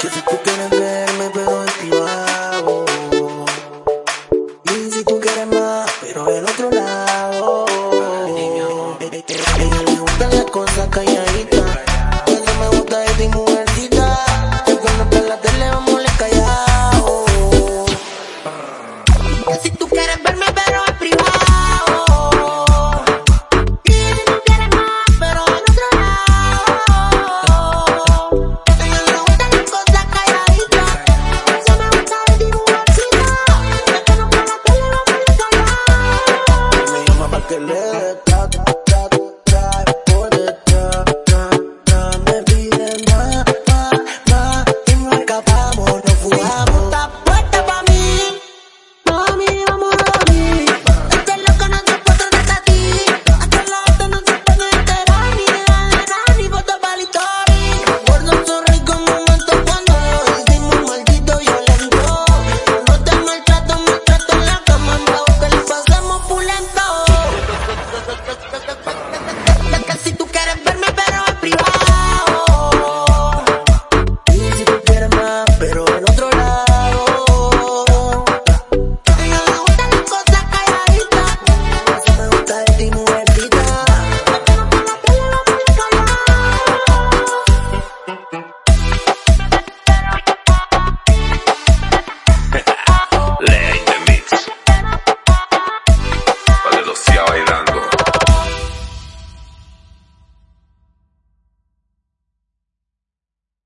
Yo sé tú quieres verme, pero activado. Y si tú quieres más, pero del otro lado. Ella le gustan las cosas calladitas. que le dé ta, ta, ta, ta, por detrás. Me pide más, más, más, y no acabamos, no fugamos.